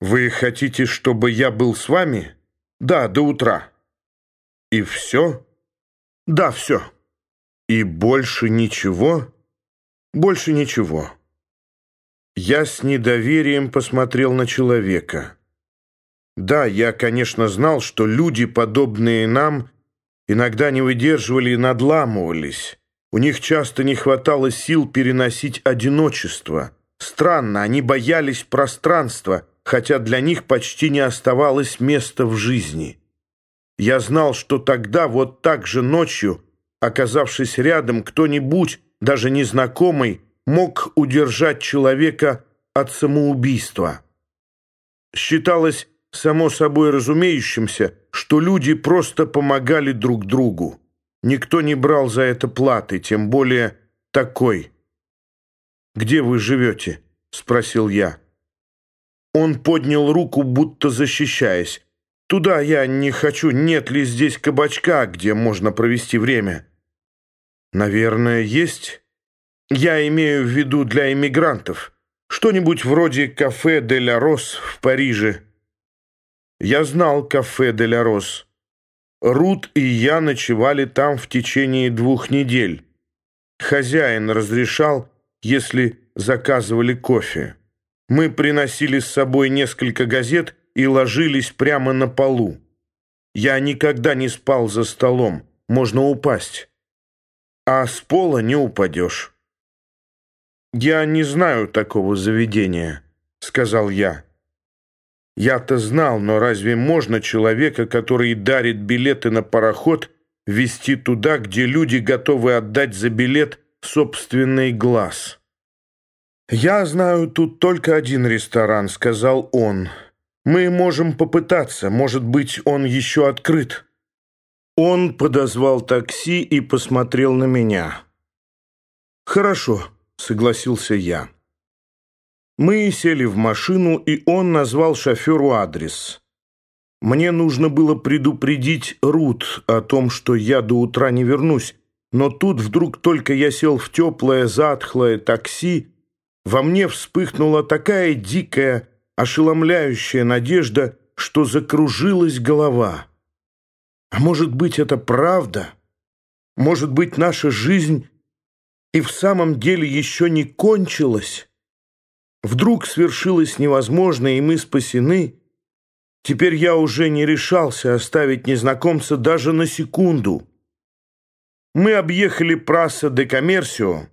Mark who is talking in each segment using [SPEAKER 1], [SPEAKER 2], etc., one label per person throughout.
[SPEAKER 1] Вы хотите, чтобы я был с вами? Да, до утра. И все? Да, все. И больше ничего? Больше ничего. Я с недоверием посмотрел на человека. Да, я, конечно, знал, что люди, подобные нам, иногда не выдерживали и надламывались. У них часто не хватало сил переносить одиночество. Странно, они боялись пространства, хотя для них почти не оставалось места в жизни. Я знал, что тогда, вот так же ночью, оказавшись рядом, кто-нибудь, даже незнакомый, мог удержать человека от самоубийства. Считалось само собой разумеющимся, что люди просто помогали друг другу. Никто не брал за это платы, тем более такой. «Где вы живете?» — спросил я. Он поднял руку, будто защищаясь. «Туда я не хочу. Нет ли здесь кабачка, где можно провести время?» «Наверное, есть. Я имею в виду для иммигрантов. Что-нибудь вроде кафе «Де ля Рос» в Париже». Я знал кафе «Де ля Рос». Рут и я ночевали там в течение двух недель. Хозяин разрешал, если заказывали кофе. Мы приносили с собой несколько газет и ложились прямо на полу. Я никогда не спал за столом, можно упасть. А с пола не упадешь. «Я не знаю такого заведения», — сказал я. Я-то знал, но разве можно человека, который дарит билеты на пароход, вести туда, где люди готовы отдать за билет собственный глаз? «Я знаю тут только один ресторан», — сказал он. «Мы можем попытаться, может быть, он еще открыт». Он подозвал такси и посмотрел на меня. «Хорошо», — согласился я. Мы сели в машину, и он назвал шоферу адрес. Мне нужно было предупредить Рут о том, что я до утра не вернусь, но тут вдруг только я сел в теплое, затхлое такси, во мне вспыхнула такая дикая, ошеломляющая надежда, что закружилась голова. А может быть, это правда? Может быть, наша жизнь и в самом деле еще не кончилась? Вдруг свершилось невозможное, и мы спасены? Теперь я уже не решался оставить незнакомца даже на секунду. Мы объехали Праса де Коммерсио,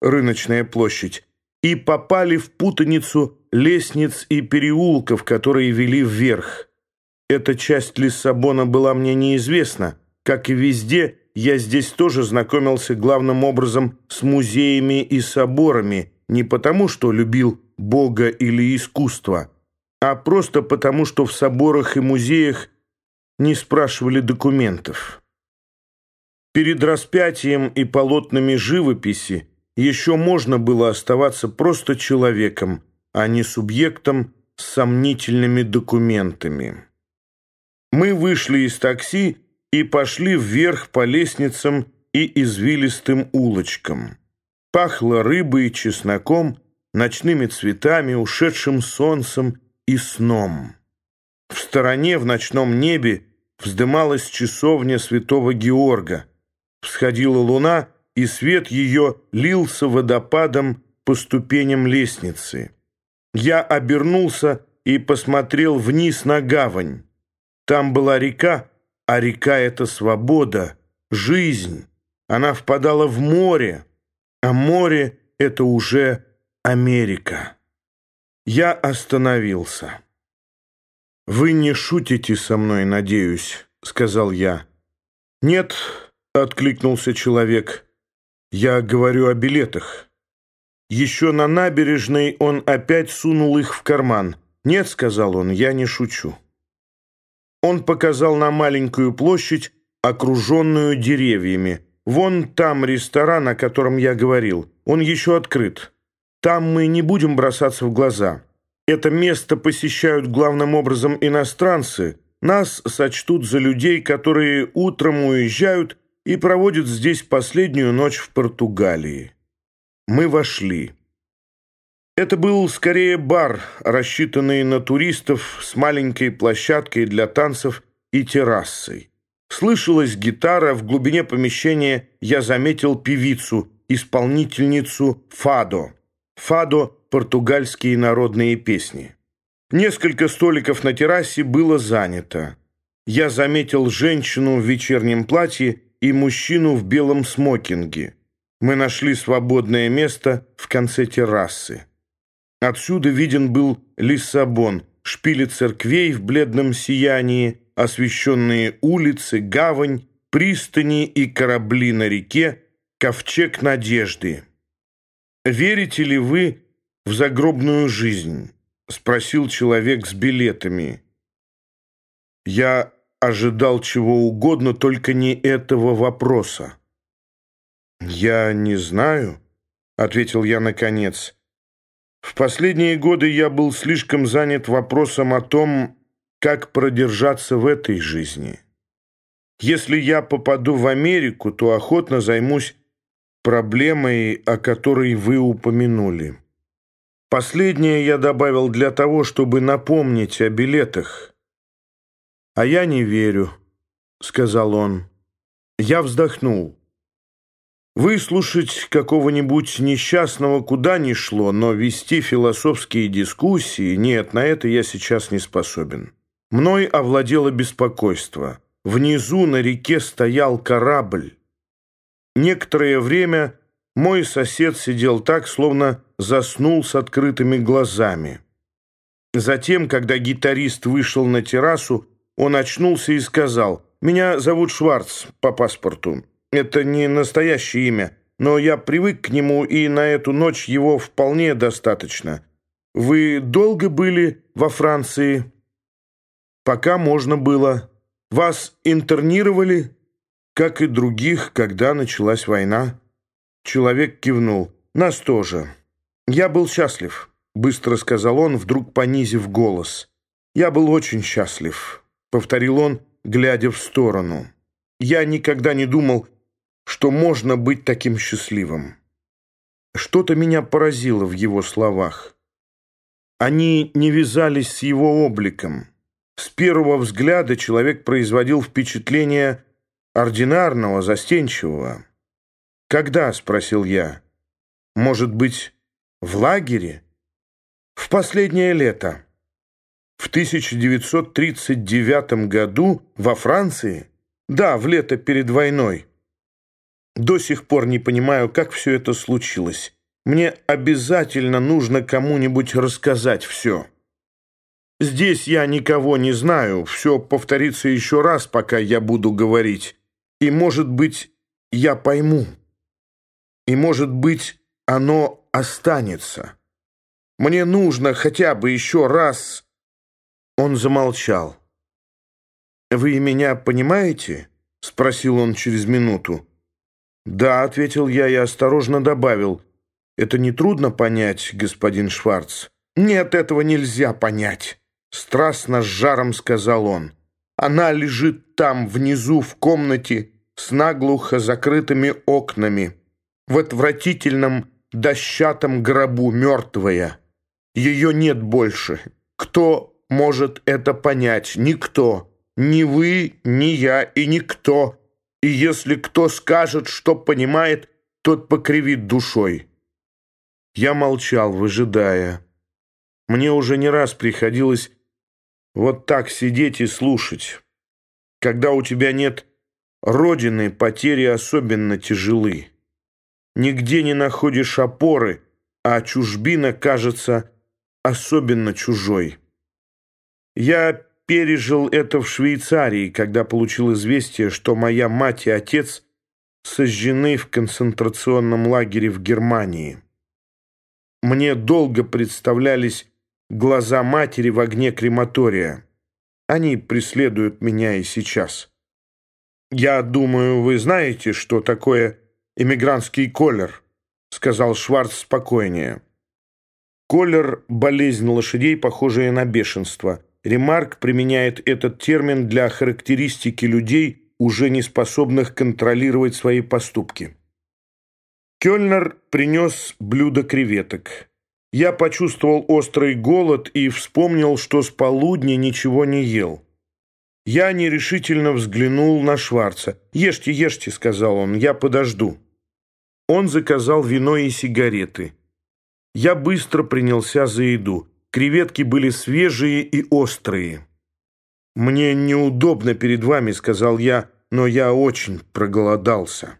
[SPEAKER 1] рыночная площадь, и попали в путаницу лестниц и переулков, которые вели вверх. Эта часть Лиссабона была мне неизвестна. Как и везде, я здесь тоже знакомился главным образом с музеями и соборами, не потому что любил Бога или искусство, а просто потому, что в соборах и музеях не спрашивали документов. Перед распятием и полотнами живописи еще можно было оставаться просто человеком, а не субъектом с сомнительными документами. Мы вышли из такси и пошли вверх по лестницам и извилистым улочкам. Пахло рыбой чесноком, ночными цветами, ушедшим солнцем и сном. В стороне в ночном небе вздымалась часовня святого Георга. Всходила луна — и свет ее лился водопадом по ступеням лестницы. Я обернулся и посмотрел вниз на гавань. Там была река, а река — это свобода, жизнь. Она впадала в море, а море — это уже Америка. Я остановился. «Вы не шутите со мной, надеюсь», — сказал я. «Нет», — откликнулся человек, — я говорю о билетах. Еще на набережной он опять сунул их в карман. «Нет», — сказал он, — «я не шучу». Он показал на маленькую площадь, окруженную деревьями. «Вон там ресторан, о котором я говорил. Он еще открыт. Там мы не будем бросаться в глаза. Это место посещают главным образом иностранцы. Нас сочтут за людей, которые утром уезжают и проводит здесь последнюю ночь в Португалии. Мы вошли. Это был скорее бар, рассчитанный на туристов с маленькой площадкой для танцев и террасой. Слышалась гитара, в глубине помещения я заметил певицу, исполнительницу «Фадо». «Фадо» — португальские народные песни. Несколько столиков на террасе было занято. Я заметил женщину в вечернем платье и мужчину в белом смокинге. Мы нашли свободное место в конце террасы. Отсюда виден был Лиссабон, шпили церквей в бледном сиянии, освещенные улицы, гавань, пристани и корабли на реке, ковчег надежды. «Верите ли вы в загробную жизнь?» — спросил человек с билетами. Я ожидал чего угодно, только не этого вопроса. «Я не знаю», — ответил я наконец. «В последние годы я был слишком занят вопросом о том, как продержаться в этой жизни. Если я попаду в Америку, то охотно займусь проблемой, о которой вы упомянули. Последнее я добавил для того, чтобы напомнить о билетах. «А я не верю», — сказал он. Я вздохнул. Выслушать какого-нибудь несчастного куда ни шло, но вести философские дискуссии, нет, на это я сейчас не способен. Мной овладело беспокойство. Внизу на реке стоял корабль. Некоторое время мой сосед сидел так, словно заснул с открытыми глазами. Затем, когда гитарист вышел на террасу, он очнулся и сказал, «Меня зовут Шварц по паспорту. Это не настоящее имя, но я привык к нему, и на эту ночь его вполне достаточно. Вы долго были во Франции?» пока можно было. Вас интернировали, как и других, когда началась война?» Человек кивнул. «Нас тоже. Я был счастлив», — быстро сказал он, вдруг понизив голос. «Я был очень счастлив», — повторил он, глядя в сторону. «Я никогда не думал, что можно быть таким счастливым». Что-то меня поразило в его словах. Они не вязались с его обликом. С первого взгляда человек производил впечатление ординарного, застенчивого. «Когда?» — спросил я. «Может быть, в лагере?» «В последнее лето. В 1939 году во Франции? Да, в лето перед войной. До сих пор не понимаю, как все это случилось. Мне обязательно нужно кому-нибудь рассказать все». Здесь я никого не знаю, все повторится еще раз, пока я буду говорить. И, может быть, я пойму. И, может быть, оно останется. Мне нужно хотя бы еще раз...» Он замолчал. «Вы меня понимаете?» — спросил он через минуту. «Да», — ответил я и осторожно добавил. «Это нетрудно понять, господин Шварц?» «Нет, этого нельзя понять». Страстно с жаром сказал он. Она лежит там, внизу, в комнате, с наглухо закрытыми окнами, в отвратительном дощатом гробу, мертвая. Ее нет больше. Кто может это понять? Никто. Ни вы, ни я и никто. И если кто скажет, что понимает, тот покривит душой. Я молчал, выжидая. Мне уже не раз приходилось вот так сидеть и слушать. Когда у тебя нет родины, потери особенно тяжелы. Нигде не находишь опоры, а чужбина кажется особенно чужой. Я пережил это в Швейцарии, когда получил известие, что моя мать и отец сожжены в концентрационном лагере в Германии. Мне долго представлялись глаза матери в огне крематория. Они преследуют меня и сейчас. «Я думаю, вы знаете, что такое эмигрантский колер», сказал Шварц спокойнее. Колер – болезнь лошадей, похожая на бешенство. Ремарк применяет этот термин для характеристики людей, уже не способных контролировать свои поступки. Кёльнер принес блюдо креветок. Я почувствовал острый голод и вспомнил, что с полудня ничего не ел. Я нерешительно взглянул на Шварца. «Ешьте, ешьте», — сказал он, — «я подожду». Он заказал вино и сигареты. Я быстро принялся за еду. Креветки были свежие и острые. «Мне неудобно перед вами», — сказал я, — «но я очень проголодался».